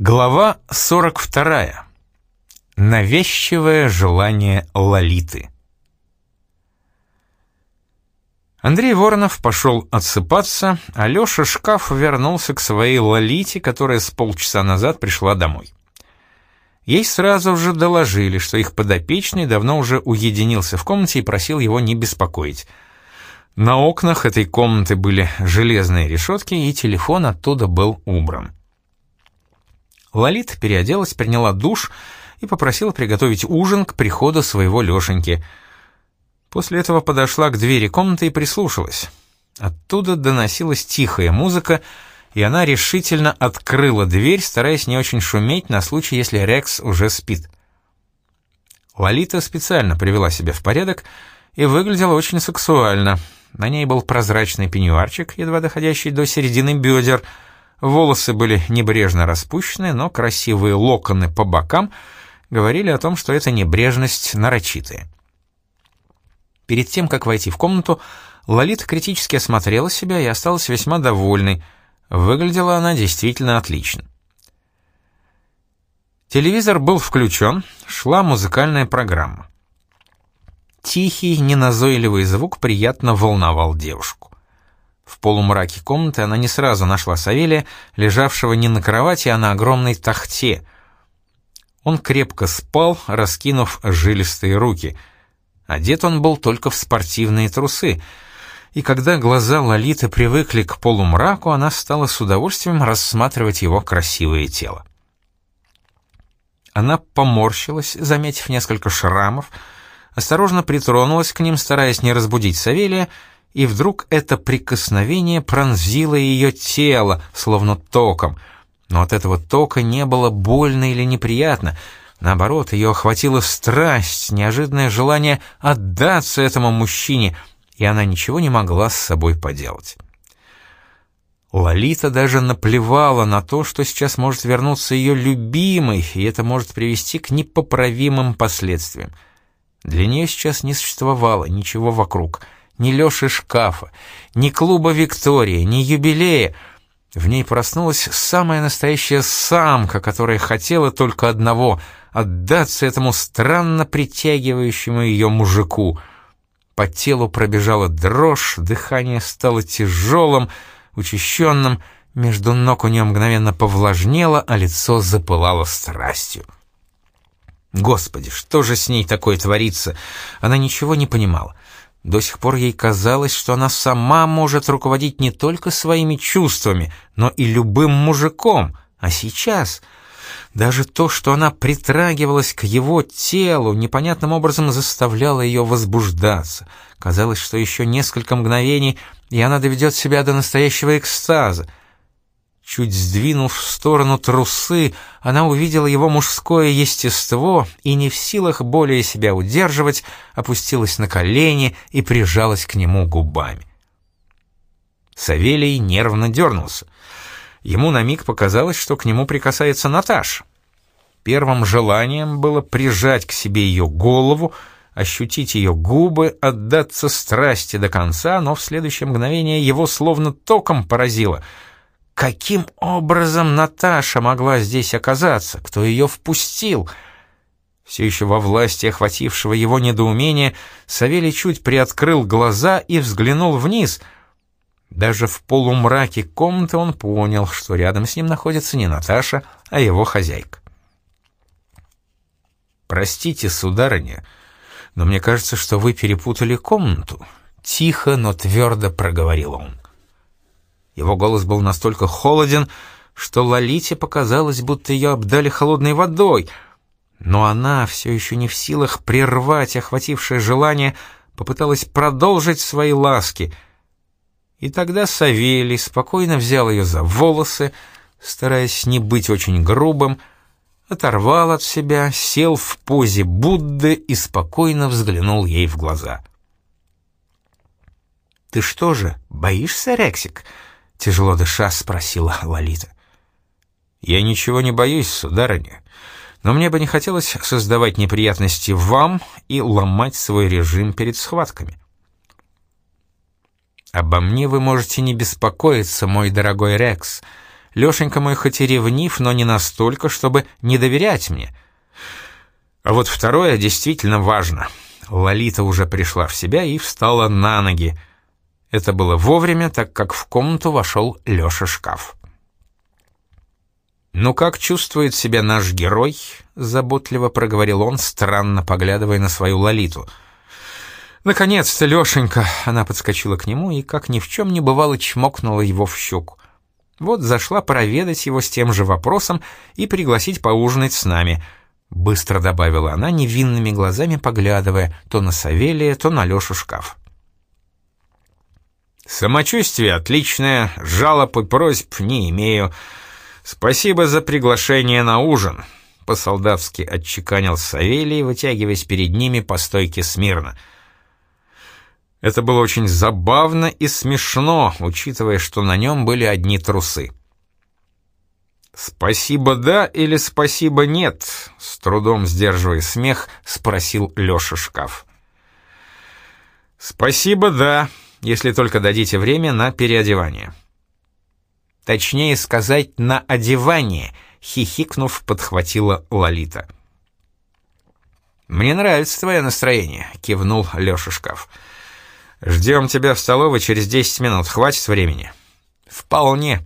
Глава 42. Навязчивое желание Лолиты. Андрей Воронов пошел отсыпаться, а Леша Шкаф вернулся к своей Лолите, которая с полчаса назад пришла домой. Ей сразу же доложили, что их подопечный давно уже уединился в комнате и просил его не беспокоить. На окнах этой комнаты были железные решетки, и телефон оттуда был убран. Лолита переоделась, приняла душ и попросила приготовить ужин к приходу своего Лешеньки. После этого подошла к двери комнаты и прислушалась. Оттуда доносилась тихая музыка, и она решительно открыла дверь, стараясь не очень шуметь на случай, если Рекс уже спит. Лолита специально привела себя в порядок и выглядела очень сексуально. На ней был прозрачный пеньюарчик, едва доходящий до середины бедер — Волосы были небрежно распущены, но красивые локоны по бокам говорили о том, что эта небрежность нарочитая. Перед тем, как войти в комнату, Лолита критически осмотрела себя и осталась весьма довольной. Выглядела она действительно отлично. Телевизор был включен, шла музыкальная программа. Тихий, неназойливый звук приятно волновал девушку. В полумраке комнаты она не сразу нашла Савелия, лежавшего не на кровати, а на огромной тахте. Он крепко спал, раскинув жилистые руки. Одет он был только в спортивные трусы, и когда глаза Лолиты привыкли к полумраку, она стала с удовольствием рассматривать его красивое тело. Она поморщилась, заметив несколько шрамов, осторожно притронулась к ним, стараясь не разбудить Савелия, и вдруг это прикосновение пронзило ее тело, словно током. Но от этого тока не было больно или неприятно. Наоборот, ее охватила страсть, неожиданное желание отдаться этому мужчине, и она ничего не могла с собой поделать. Лолита даже наплевала на то, что сейчас может вернуться ее любимый, и это может привести к непоправимым последствиям. Для нее сейчас не существовало ничего вокруг — ни Лёши шкафа, ни клуба «Виктория», ни юбилея. В ней проснулась самая настоящая самка, которая хотела только одного — отдаться этому странно притягивающему ее мужику. По телу пробежала дрожь, дыхание стало тяжелым, учащенным, между ног у нее мгновенно повлажнело, а лицо запылало страстью. Господи, что же с ней такое творится? Она ничего не понимала. До сих пор ей казалось, что она сама может руководить не только своими чувствами, но и любым мужиком, а сейчас... Даже то, что она притрагивалась к его телу, непонятным образом заставляло ее возбуждаться. Казалось, что еще несколько мгновений, и она доведет себя до настоящего экстаза. Чуть сдвинув в сторону трусы, она увидела его мужское естество и, не в силах более себя удерживать, опустилась на колени и прижалась к нему губами. Савелий нервно дернулся. Ему на миг показалось, что к нему прикасается Наташа. Первым желанием было прижать к себе ее голову, ощутить ее губы, отдаться страсти до конца, но в следующее мгновение его словно током поразило — Каким образом Наташа могла здесь оказаться? Кто ее впустил? Все еще во власти охватившего его недоумения, Савелий чуть приоткрыл глаза и взглянул вниз. Даже в полумраке комнаты он понял, что рядом с ним находится не Наташа, а его хозяйка. «Простите, сударыня, но мне кажется, что вы перепутали комнату», — тихо, но твердо проговорил он. Его голос был настолько холоден, что Лолите показалось, будто ее обдали холодной водой. Но она, все еще не в силах прервать охватившее желание, попыталась продолжить свои ласки. И тогда Савелий спокойно взял ее за волосы, стараясь не быть очень грубым, оторвал от себя, сел в позе Будды и спокойно взглянул ей в глаза. «Ты что же, боишься, Рексик?» Тяжело дыша, спросила Лолита. «Я ничего не боюсь, сударыня, но мне бы не хотелось создавать неприятности вам и ломать свой режим перед схватками». «Обо мне вы можете не беспокоиться, мой дорогой Рекс», — Лешенька мой хоть и ревнив, но не настолько, чтобы не доверять мне. А вот второе действительно важно. Лолита уже пришла в себя и встала на ноги. Это было вовремя, так как в комнату вошел Леша Шкаф. «Ну как чувствует себя наш герой?» — заботливо проговорил он, странно поглядывая на свою Лолиту. «Наконец-то, Лешенька!» — она подскочила к нему и, как ни в чем не бывало, чмокнула его в щеку. Вот зашла проведать его с тем же вопросом и пригласить поужинать с нами. Быстро добавила она, невинными глазами поглядывая то на Савелия, то на Лешу шкаф. «Самочувствие отличное, жалоб и просьб не имею. Спасибо за приглашение на ужин», — по-солдатски отчеканил Савелий, вытягиваясь перед ними по стойке смирно. «Спасибо это было очень забавно и смешно, учитывая, что на нем были одни трусы. «Спасибо да или спасибо нет?» — с трудом сдерживая смех, спросил Лёша Шкаф. «Спасибо да, если только дадите время на переодевание». «Точнее сказать, на одевание», — хихикнув, подхватила Лолита. «Мне нравится твое настроение», — кивнул Лёша Шкаф. «Спасибо Ждем тебя в столовой через 10 минут. Хватит времени?» «Вполне».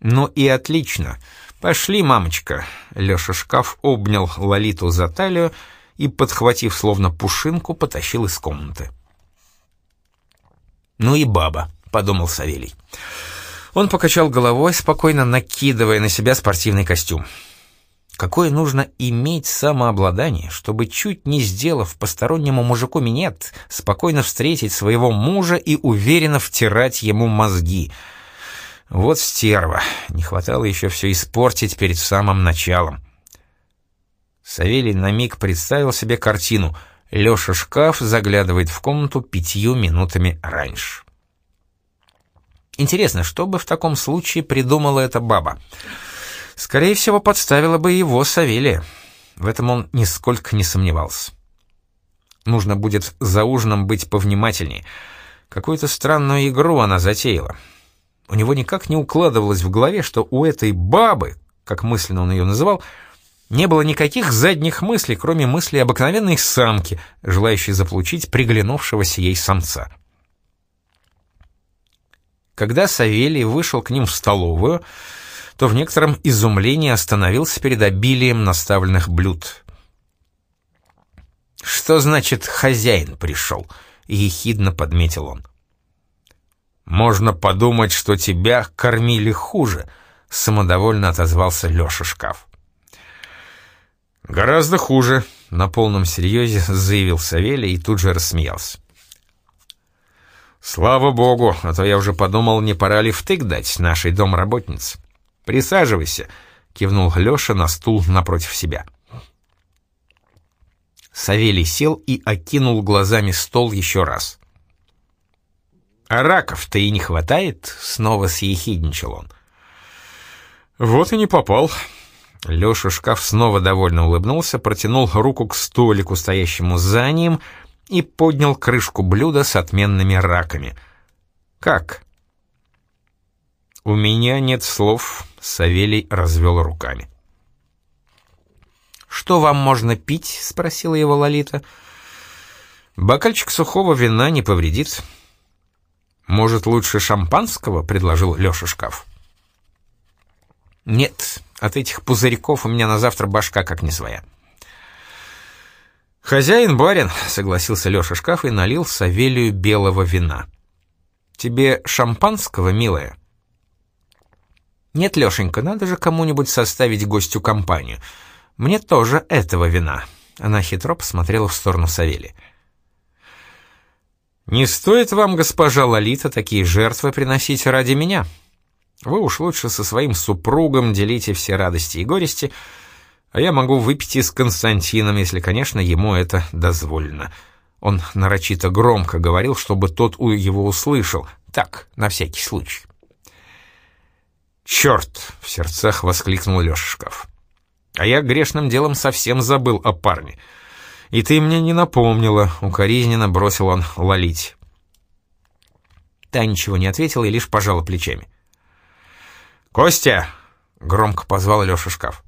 «Ну и отлично. Пошли, мамочка». Леша шкаф обнял Лолиту за талию и, подхватив словно пушинку, потащил из комнаты. «Ну и баба», — подумал Савелий. Он покачал головой, спокойно накидывая на себя спортивный костюм. Какое нужно иметь самообладание, чтобы, чуть не сделав постороннему мужику минет, спокойно встретить своего мужа и уверенно втирать ему мозги. Вот стерва, не хватало еще все испортить перед самым началом. Савелий на миг представил себе картину. Леша шкаф заглядывает в комнату пятью минутами раньше. Интересно, что бы в таком случае придумала эта баба? Скорее всего, подставила бы его Савелия. В этом он нисколько не сомневался. Нужно будет за ужином быть повнимательнее. Какую-то странную игру она затеяла. У него никак не укладывалось в голове, что у этой бабы, как мысленно он ее называл, не было никаких задних мыслей, кроме мысли обыкновенной самки, желающей заполучить приглянувшегося ей самца. Когда Савелий вышел к ним в столовую, то в некотором изумлении остановился перед обилием наставленных блюд. «Что значит «хозяин пришел»?» — ехидно подметил он. «Можно подумать, что тебя кормили хуже», — самодовольно отозвался Леша Шкаф. «Гораздо хуже», — на полном серьезе заявил Савелий и тут же рассмеялся. «Слава богу, а то я уже подумал, не пора ли втык дать нашей домработнице». «Присаживайся», — кивнул Леша на стул напротив себя. Савелий сел и окинул глазами стол еще раз. «А раков-то и не хватает?» — снова съехидничал он. «Вот и не попал». Леша шкаф снова довольно улыбнулся, протянул руку к столику, стоящему за ним, и поднял крышку блюда с отменными раками. «Как?» «У меня нет слов», — Савелий развел руками. «Что вам можно пить?» — спросила его Лолита. «Бокальчик сухого вина не повредит». «Может, лучше шампанского?» — предложил Леша шкаф. «Нет, от этих пузырьков у меня на завтра башка как не своя». «Хозяин барин», — согласился Леша шкаф и налил Савелию белого вина. «Тебе шампанского, милая?» «Нет, Лешенька, надо же кому-нибудь составить гостю компанию. Мне тоже этого вина». Она хитро посмотрела в сторону Савели. «Не стоит вам, госпожа Лолита, такие жертвы приносить ради меня. Вы уж лучше со своим супругом делите все радости и горести, а я могу выпить и с Константином, если, конечно, ему это дозволено». Он нарочито громко говорил, чтобы тот его услышал, так, на всякий случай. «Черт!» — в сердцах воскликнул Лешишков. «А я грешным делом совсем забыл о парне. И ты мне не напомнила», — укоризненно бросил он лолить. Та ничего не ответила и лишь пожала плечами. «Костя!» — громко позвал Леша шкаф.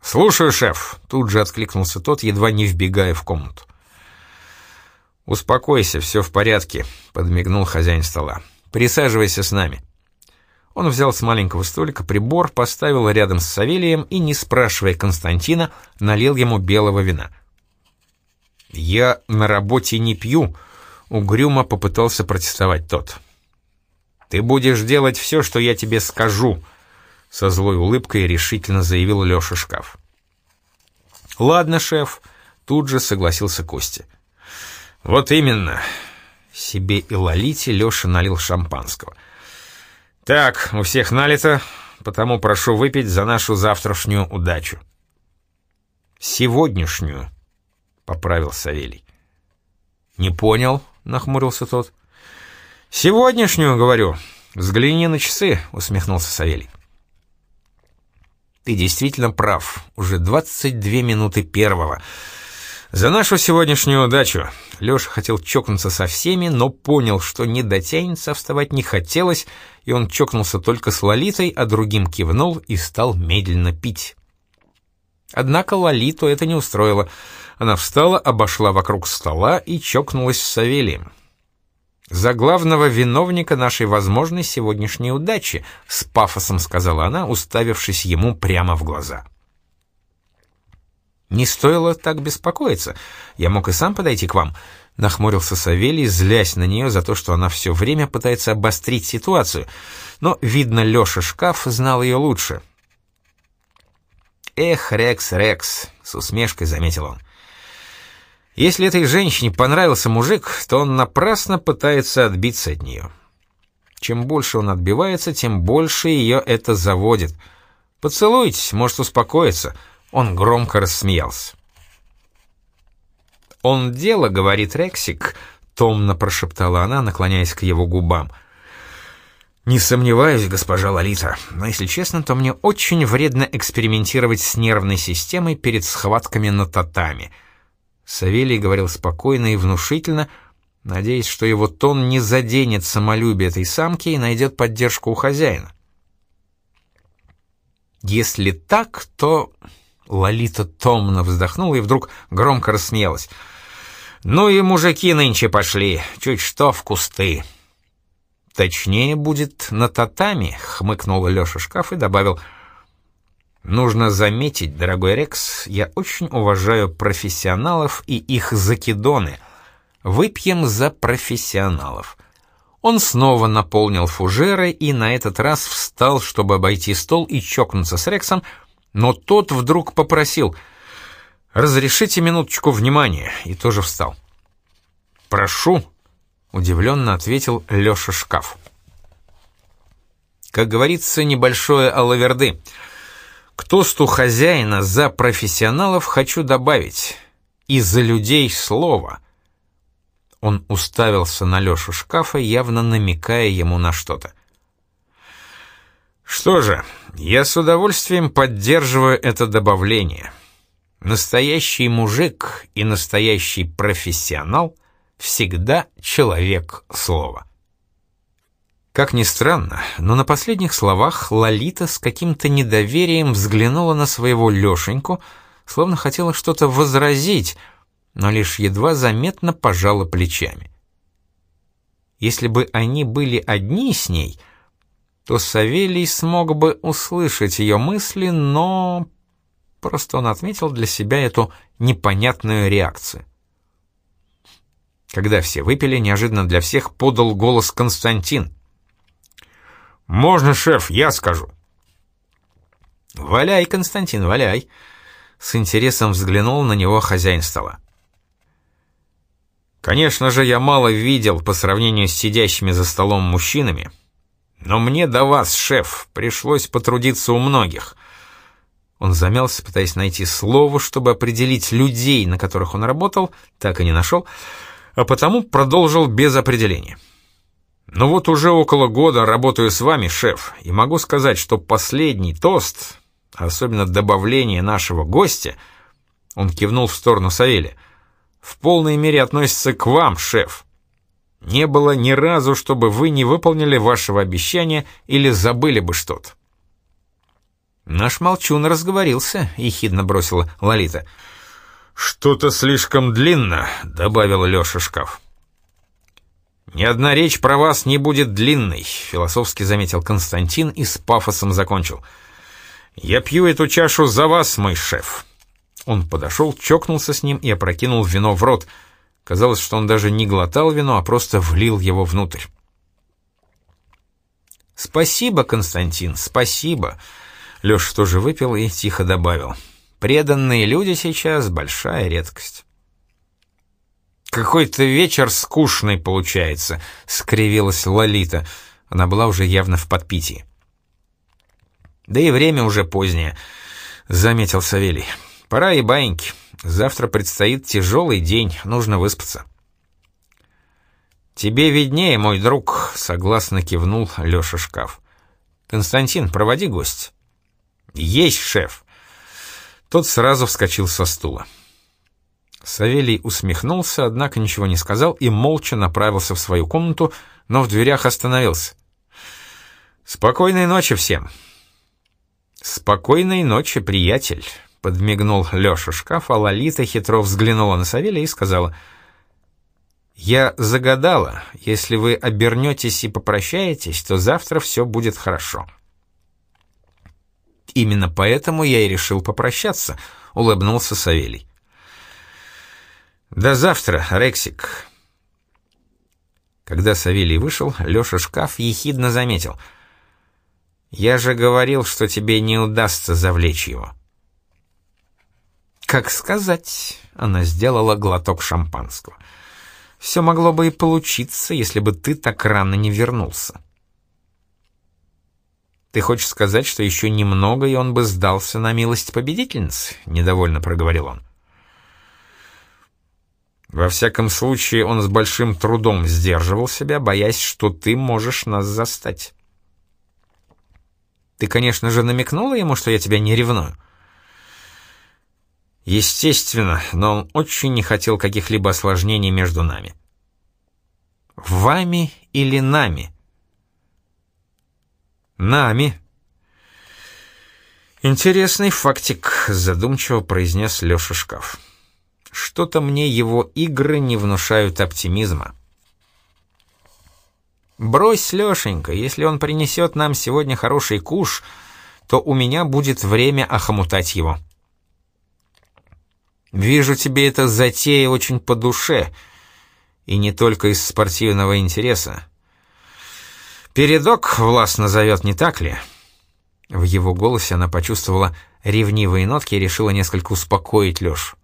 «Слушаю, шеф!» — тут же откликнулся тот, едва не вбегая в комнату. «Успокойся, все в порядке», — подмигнул хозяин стола. «Присаживайся с нами». Он взял с маленького столика прибор, поставил рядом с Савелием и, не спрашивая Константина, налил ему белого вина. «Я на работе не пью», — угрюмо попытался протестовать тот. «Ты будешь делать все, что я тебе скажу», — со злой улыбкой решительно заявил Леша Шкаф. «Ладно, шеф», — тут же согласился Костя. «Вот именно». Себе и Лолите Леша налил шампанского. «Так, у всех налито, потому прошу выпить за нашу завтрашнюю удачу». «Сегодняшнюю», — поправил Савелий. «Не понял», — нахмурился тот. «Сегодняшнюю, говорю. Взгляни на часы», — усмехнулся Савелий. «Ты действительно прав. Уже 22 минуты первого. За нашу сегодняшнюю удачу». Леша хотел чокнуться со всеми, но понял, что не дотянется, вставать не хотелось, и он чокнулся только с Лолитой, а другим кивнул и стал медленно пить. Однако Лолиту это не устроило. Она встала, обошла вокруг стола и чокнулась с Савелием. «За главного виновника нашей возможной сегодняшней удачи», — с пафосом сказала она, уставившись ему прямо в глаза. «Не стоило так беспокоиться. Я мог и сам подойти к вам», — нахмурился Савелий, злясь на нее за то, что она все время пытается обострить ситуацию. Но, видно, Леша Шкаф знал ее лучше. «Эх, Рекс, Рекс», — с усмешкой заметил он. Если этой женщине понравился мужик, то он напрасно пытается отбиться от нее. Чем больше он отбивается, тем больше ее это заводит. Поцелуйтесь, может успокоиться. Он громко рассмеялся. «Он дело, — говорит Рексик, — томно прошептала она, наклоняясь к его губам. «Не сомневаюсь, госпожа Лолита, но, если честно, то мне очень вредно экспериментировать с нервной системой перед схватками на татами». Савелий говорил спокойно и внушительно, надеясь, что его тон не заденет самолюбие этой самки и найдет поддержку у хозяина. «Если так, то...» Лолита томно вздохнула и вдруг громко рассмеялась. «Ну и мужики нынче пошли, чуть что в кусты». «Точнее будет на татами», — хмыкнул Леша шкаф и добавил — Нужно заметить, дорогой Рекс, я очень уважаю профессионалов и их закидоны. Выпьем за профессионалов. Он снова наполнил фужеры и на этот раз встал, чтобы обойти стол и чокнуться с Рексом, но тот вдруг попросил «Разрешите минуточку внимания» и тоже встал. «Прошу», — удивленно ответил Леша Шкаф. Как говорится, небольшое алаверды — к тосту хозяина за профессионалов хочу добавить и за людей слово. Он уставился на Лешу шкафа, явно намекая ему на что-то. Что же, я с удовольствием поддерживаю это добавление. Настоящий мужик и настоящий профессионал всегда человек слова. Как ни странно, но на последних словах Лолита с каким-то недоверием взглянула на своего Лешеньку, словно хотела что-то возразить, но лишь едва заметно пожала плечами. Если бы они были одни с ней, то Савелий смог бы услышать ее мысли, но... Просто он отметил для себя эту непонятную реакцию. Когда все выпили, неожиданно для всех подал голос Константин — «Можно, шеф, я скажу». «Валяй, Константин, валяй», — с интересом взглянул на него хозяин стола. «Конечно же, я мало видел по сравнению с сидящими за столом мужчинами, но мне до вас, шеф, пришлось потрудиться у многих». Он замялся, пытаясь найти слово, чтобы определить людей, на которых он работал, так и не нашел, а потому продолжил без определения. Но вот уже около года работаю с вами, шеф, и могу сказать, что последний тост, особенно добавление нашего гостя, он кивнул в сторону Савеля, в полной мере относится к вам, шеф. Не было ни разу, чтобы вы не выполнили вашего обещания или забыли бы что-то. «Наш молчун разговорился», — ехидно бросила Лолита. «Что-то слишком длинно», — добавил Леша шкаф. «Ни одна речь про вас не будет длинной», — философски заметил Константин и с пафосом закончил. «Я пью эту чашу за вас, мой шеф». Он подошел, чокнулся с ним и опрокинул вино в рот. Казалось, что он даже не глотал вино, а просто влил его внутрь. «Спасибо, Константин, спасибо!» Леша тоже выпил и тихо добавил. «Преданные люди сейчас — большая редкость». «Какой-то вечер скучный получается», — скривилась Лолита. Она была уже явно в подпитии. «Да и время уже позднее», — заметил Савелий. «Пора и баиньки. Завтра предстоит тяжелый день, нужно выспаться». «Тебе виднее, мой друг», — согласно кивнул Леша Шкаф. «Константин, проводи гость». «Есть, шеф!» Тот сразу вскочил со стула. Савелий усмехнулся, однако ничего не сказал и молча направился в свою комнату, но в дверях остановился. «Спокойной ночи всем!» «Спокойной ночи, приятель!» — подмигнул Леша шкаф, а Лолита хитро взглянула на Савелия и сказала — я загадала, если вы обернетесь и попрощаетесь, то завтра все будет хорошо. Именно поэтому я и решил попрощаться, улыбнулся Савелий. До завтра, Рексик. Когда Савелий вышел, Лёша Шкаф ехидно заметил. «Я же говорил, что тебе не удастся завлечь его». «Как сказать?» — она сделала глоток шампанского. Все могло бы и получиться, если бы ты так рано не вернулся. «Ты хочешь сказать, что еще немного, и он бы сдался на милость победительницы?» — недовольно проговорил он. «Во всяком случае, он с большим трудом сдерживал себя, боясь, что ты можешь нас застать». «Ты, конечно же, намекнула ему, что я тебя не ревную?» Естественно, но он очень не хотел каких-либо осложнений между нами. Вами или нами? Нами. Интересный фактик, задумчиво произнес Леша Шкаф. Что-то мне его игры не внушают оптимизма. Брось, Лешенька, если он принесет нам сегодня хороший куш, то у меня будет время охомутать его. Вижу, тебе эта затея очень по душе, и не только из спортивного интереса. Передок властно зовет, не так ли?» В его голосе она почувствовала ревнивые нотки и решила несколько успокоить Лешу.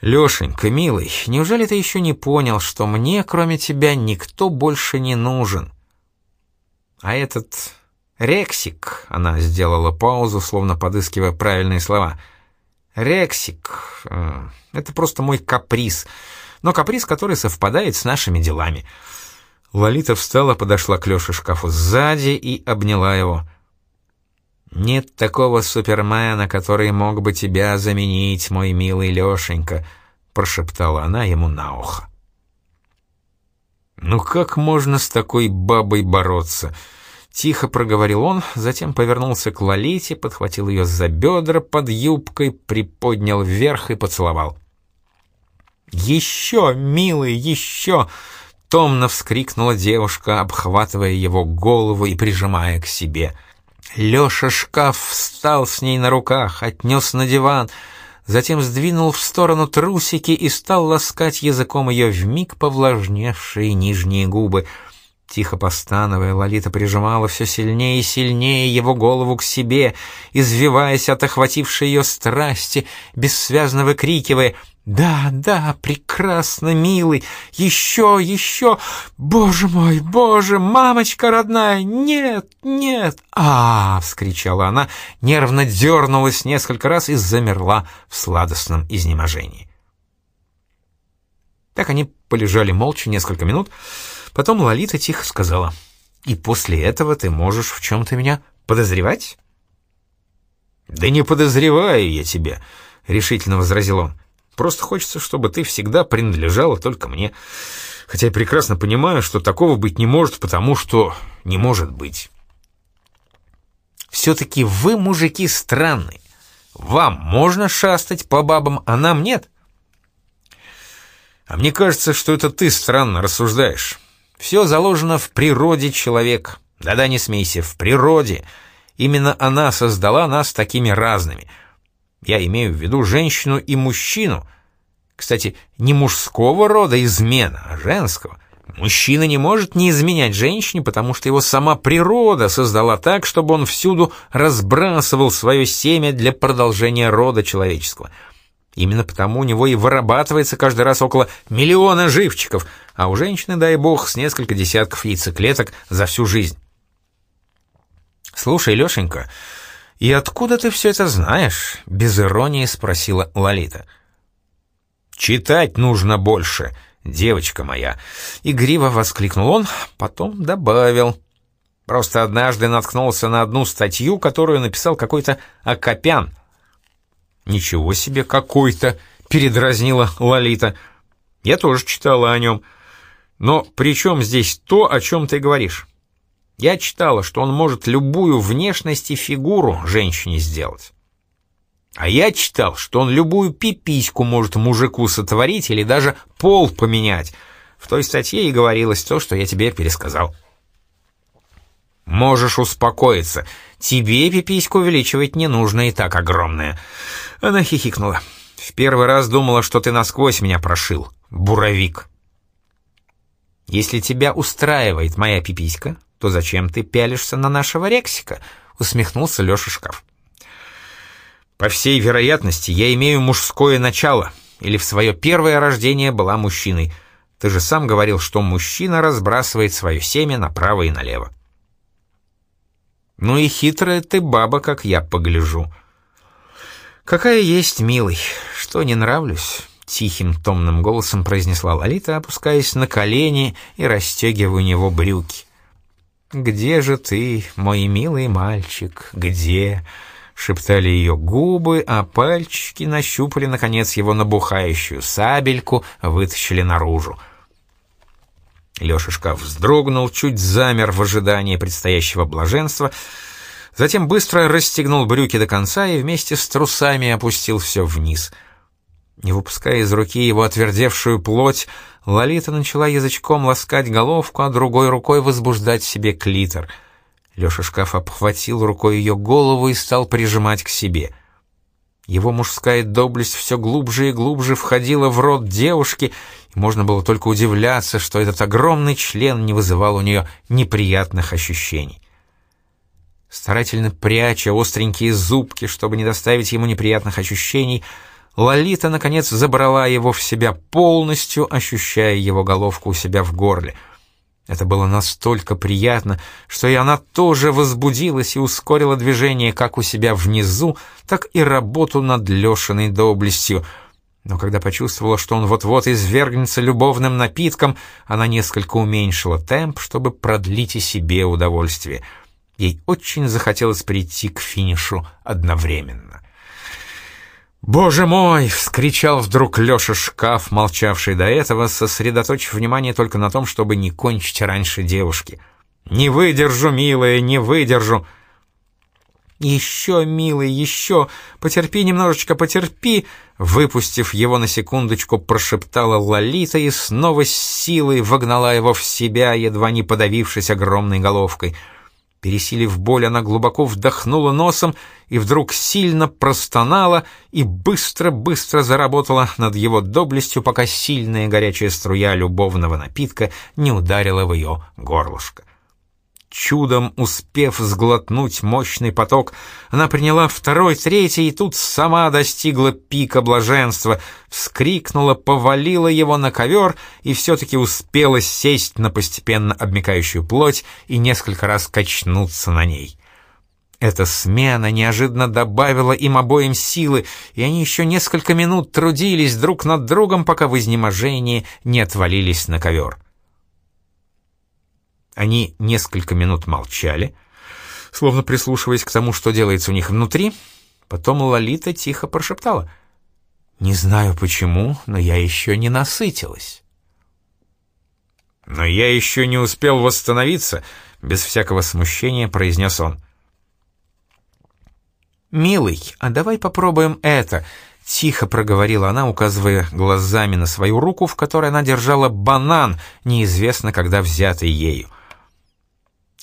«Лешенька, милый, неужели ты еще не понял, что мне, кроме тебя, никто больше не нужен?» «А этот Рексик...» — она сделала паузу, словно подыскивая правильные слова — Рексик э, — это просто мой каприз, но каприз, который совпадает с нашими делами. Лолита встала, подошла к Лёше шкафу сзади и обняла его. «Нет такого супермена, который мог бы тебя заменить, мой милый Лёшенька», — прошептала она ему на ухо. «Ну как можно с такой бабой бороться?» Тихо проговорил он, затем повернулся к Лолите, подхватил ее за бедра под юбкой, приподнял вверх и поцеловал. «Еще, милый, еще!» — томно вскрикнула девушка, обхватывая его голову и прижимая к себе. Леша шкаф встал с ней на руках, отнес на диван, затем сдвинул в сторону трусики и стал ласкать языком ее вмиг повлажневшие нижние губы — Тихо постановая, Лолита прижимала все сильнее и сильнее его голову к себе, извиваясь от охватившей ее страсти, бессвязно выкрикивая «Да, да, прекрасно, милый! Еще, еще! Боже мой, боже, мамочка родная! Нет, нет!» а, -а, -а вскричала она, нервно дернулась несколько раз и замерла в сладостном изнеможении. Так они полежали молча несколько минут, Потом Лолита тихо сказала, «И после этого ты можешь в чем-то меня подозревать?» «Да не подозреваю я тебя», — решительно возразил он. «Просто хочется, чтобы ты всегда принадлежала только мне. Хотя я прекрасно понимаю, что такого быть не может, потому что не может быть». Все-таки вы, мужики, странные. Вам можно шастать по бабам, а нам нет?» «А мне кажется, что это ты странно рассуждаешь. Все заложено в природе человека. Да-да, не смейся, в природе. Именно она создала нас такими разными. Я имею в виду женщину и мужчину. Кстати, не мужского рода измена, а женского. Мужчина не может не изменять женщине, потому что его сама природа создала так, чтобы он всюду разбрасывал свое семя для продолжения рода человеческого. Именно потому у него и вырабатывается каждый раз около миллиона живчиков, а у женщины, дай бог, с несколько десятков яйцеклеток за всю жизнь. «Слушай, Лешенька, и откуда ты все это знаешь?» — без иронии спросила Лолита. «Читать нужно больше», девочка моя!» Игриво воскликнул он, потом добавил. «Просто однажды наткнулся на одну статью, которую написал какой-то Акопян». «Ничего себе какой-то!» — передразнила Лолита. «Я тоже читала о нем. Но при чем здесь то, о чем ты говоришь? Я читала, что он может любую внешность и фигуру женщине сделать». А я читал, что он любую пипиську может мужику сотворить или даже пол поменять. В той статье и говорилось то, что я тебе пересказал. Можешь успокоиться. Тебе пипиську увеличивать не нужно, и так огромная. Она хихикнула. В первый раз думала, что ты насквозь меня прошил. Буровик. Если тебя устраивает моя пиписька, то зачем ты пялишься на нашего Рексика? Усмехнулся Леша Шкаф. По всей вероятности, я имею мужское начало, или в свое первое рождение была мужчиной. Ты же сам говорил, что мужчина разбрасывает свое семя направо и налево. Ну и хитрая ты баба, как я погляжу. Какая есть, милый, что не нравлюсь, тихим томным голосом произнесла Лолита, опускаясь на колени и расстегивая у него брюки. Где же ты, мой милый мальчик, где? шептали ее губы, а пальчики нащупали, наконец, его набухающую сабельку, вытащили наружу. Леша вздрогнул, чуть замер в ожидании предстоящего блаженства, затем быстро расстегнул брюки до конца и вместе с трусами опустил все вниз. Не выпуская из руки его отвердевшую плоть, Лолита начала язычком ласкать головку, а другой рукой возбуждать себе клитор — Лёша шкаф обхватил рукой ее голову и стал прижимать к себе. Его мужская доблесть все глубже и глубже входила в рот девушки, и можно было только удивляться, что этот огромный член не вызывал у нее неприятных ощущений. Старательно пряча остренькие зубки, чтобы не доставить ему неприятных ощущений, Лолита, наконец, забрала его в себя полностью, ощущая его головку у себя в горле — это было настолько приятно, что и она тоже возбудилась и ускорила движение как у себя внизу, так и работу над Лешиной доблестью. Но когда почувствовала, что он вот-вот извергнется любовным напитком, она несколько уменьшила темп, чтобы продлить и себе удовольствие. Ей очень захотелось прийти к финишу одновременно. «Боже мой!» — вскричал вдруг Леша Шкаф, молчавший до этого, сосредоточив внимание только на том, чтобы не кончить раньше девушки. «Не выдержу, милая, не выдержу!» «Еще, милый, еще! Потерпи немножечко, потерпи!» Выпустив его на секундочку, прошептала Лолита и снова с силой вогнала его в себя, едва не подавившись огромной головкой — Пересилив боль, она глубоко вдохнула носом и вдруг сильно простонала и быстро-быстро заработала над его доблестью, пока сильная горячая струя любовного напитка не ударила в ее горлышко. Чудом успев сглотнуть мощный поток, она приняла второй, третий, и тут сама достигла пика блаженства, вскрикнула, повалила его на ковер и все-таки успела сесть на постепенно обмекающую плоть и несколько раз качнуться на ней. Эта смена неожиданно добавила им обоим силы, и они еще несколько минут трудились друг над другом, пока в изнеможении не отвалились на ковер. Они несколько минут молчали, словно прислушиваясь к тому, что делается у них внутри. Потом Лолита тихо прошептала. «Не знаю почему, но я еще не насытилась». «Но я еще не успел восстановиться», — без всякого смущения произнес он. «Милый, а давай попробуем это», — тихо проговорила она, указывая глазами на свою руку, в которой она держала банан, неизвестно когда взятый ею.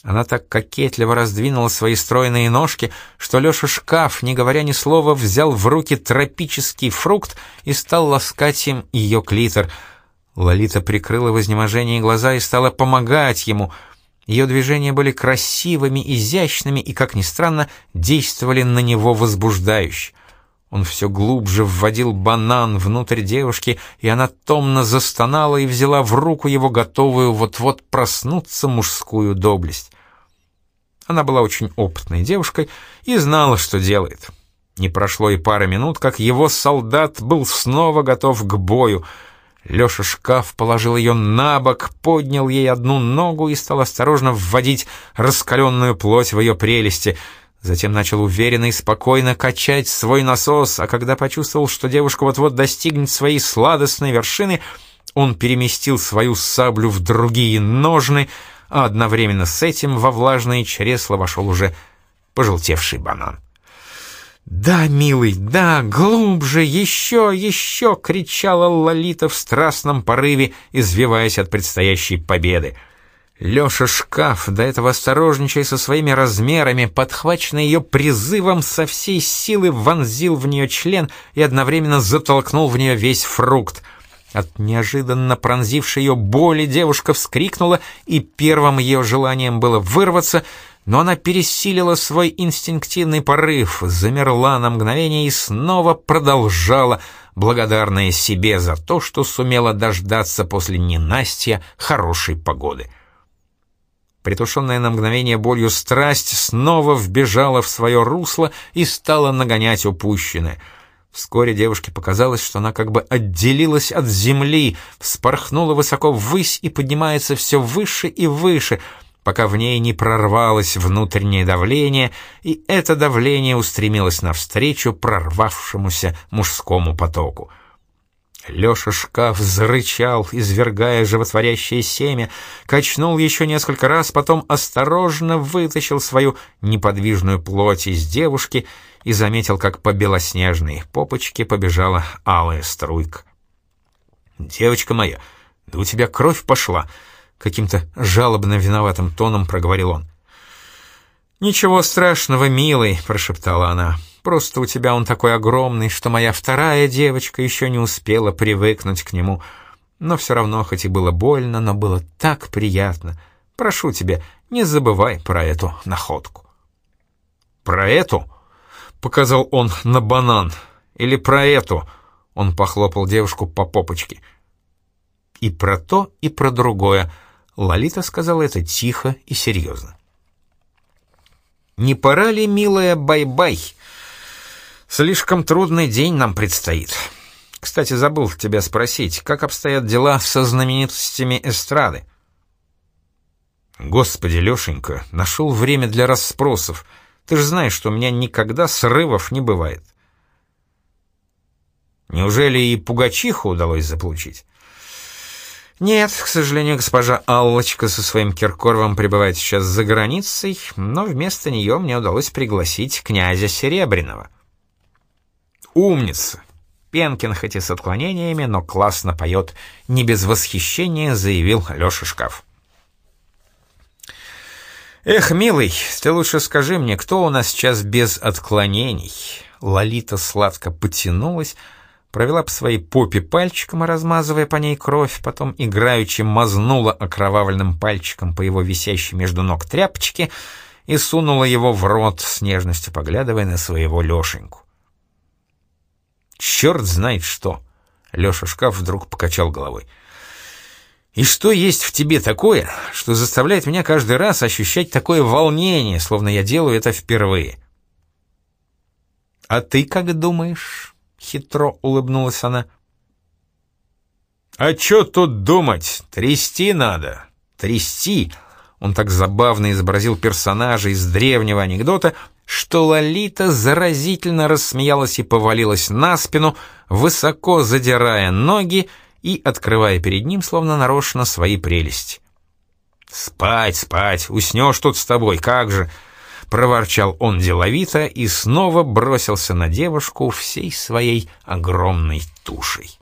Она так кокетливо раздвинула свои стройные ножки, что Леша шкаф, не говоря ни слова, взял в руки тропический фрукт и стал ласкать им ее клитор. Лолита прикрыла в изнеможении глаза и стала помогать ему. Ее движения были красивыми, изящными и, как ни странно, действовали на него возбуждающе. Он все глубже вводил банан внутрь девушки, и она томно застонала и взяла в руку его готовую вот-вот проснуться мужскую доблесть. Она была очень опытной девушкой и знала, что делает. Не прошло и пары минут, как его солдат был снова готов к бою. Леша шкаф положил ее на бок, поднял ей одну ногу и стал осторожно вводить раскаленную плоть в ее прелести. Затем начал уверенно и спокойно качать свой насос, а когда почувствовал, что девушка вот-вот достигнет своей сладостной вершины, он переместил свою саблю в другие ножны — а одновременно с этим во влажное чресло вошел уже пожелтевший банан. «Да, милый, да, глубже, еще, еще!» — кричала Лолита в страстном порыве, извиваясь от предстоящей победы. Леша шкаф, до этого осторожничая со своими размерами, подхваченный ее призывом, со всей силы вонзил в нее член и одновременно затолкнул в нее весь фрукт — от неожиданно пронзившей ее боли девушка вскрикнула, и первым ее желанием было вырваться, но она пересилила свой инстинктивный порыв, замерла на мгновение и снова продолжала, благодарная себе за то, что сумела дождаться после ненастья хорошей погоды. Притушенная на мгновение болью страсть снова вбежала в свое русло и стала нагонять упущенное — Вскоре девушке показалось, что она как бы отделилась от земли, вспорхнула высоко ввысь и поднимается все выше и выше, пока в ней не прорвалось внутреннее давление, и это давление устремилось навстречу прорвавшемуся мужскому потоку. Леша шкаф зарычал, извергая животворящее семя, качнул еще несколько раз, потом осторожно вытащил свою неподвижную плоть из девушки — и заметил, как по белоснежной попочке побежала алая струйка. «Девочка моя, да у тебя кровь пошла!» — каким-то жалобно виноватым тоном проговорил он. «Ничего страшного, милый», — прошептала она. «Просто у тебя он такой огромный, что моя вторая девочка еще не успела привыкнуть к нему. Но все равно, хоть и было больно, но было так приятно. Прошу тебя, не забывай про эту находку». «Про эту?» показал он на банан. Или про эту. Он похлопал девушку по попочке. И про то, и про другое. Лолита сказала это тихо и серьезно. «Не пора ли, милая, бай-бай? Слишком трудный день нам предстоит. Кстати, забыл тебя спросить, как обстоят дела со знаменитостями эстрады?» «Господи, Лешенька, нашел время для расспросов». Ты же знаешь, что у меня никогда срывов не бывает. Неужели и Пугачиху удалось заполучить? Нет, к сожалению, госпожа Аллочка со своим Киркоровым пребывает сейчас за границей, но вместо нее мне удалось пригласить князя Серебряного. Умница! Пенкин хоть и с отклонениями, но классно поет, не без восхищения заявил Леша Шкаф. «Эх, милый, ты лучше скажи мне, кто у нас сейчас без отклонений?» Лолита сладко потянулась, провела по своей попе пальчиком, размазывая по ней кровь, потом играючи мазнула окровавленным пальчиком по его висящей между ног тряпочке и сунула его в рот, с нежностью поглядывая на своего Лешеньку. «Черт знает что!» — Леша шкаф вдруг покачал головой — и что есть в тебе такое, что заставляет меня каждый раз ощущать такое волнение, словно я делаю это впервые? «А ты как думаешь?» — хитро улыбнулась она. «А чё тут думать? Трясти надо. Трясти!» Он так забавно изобразил персонажа из древнего анекдота, что Лолита заразительно рассмеялась и повалилась на спину, высоко задирая ноги, и открывая перед ним, словно нарочно, свои прелести. «Спать, спать, уснешь тут с тобой, как же!» проворчал он деловито и снова бросился на девушку всей своей огромной тушей.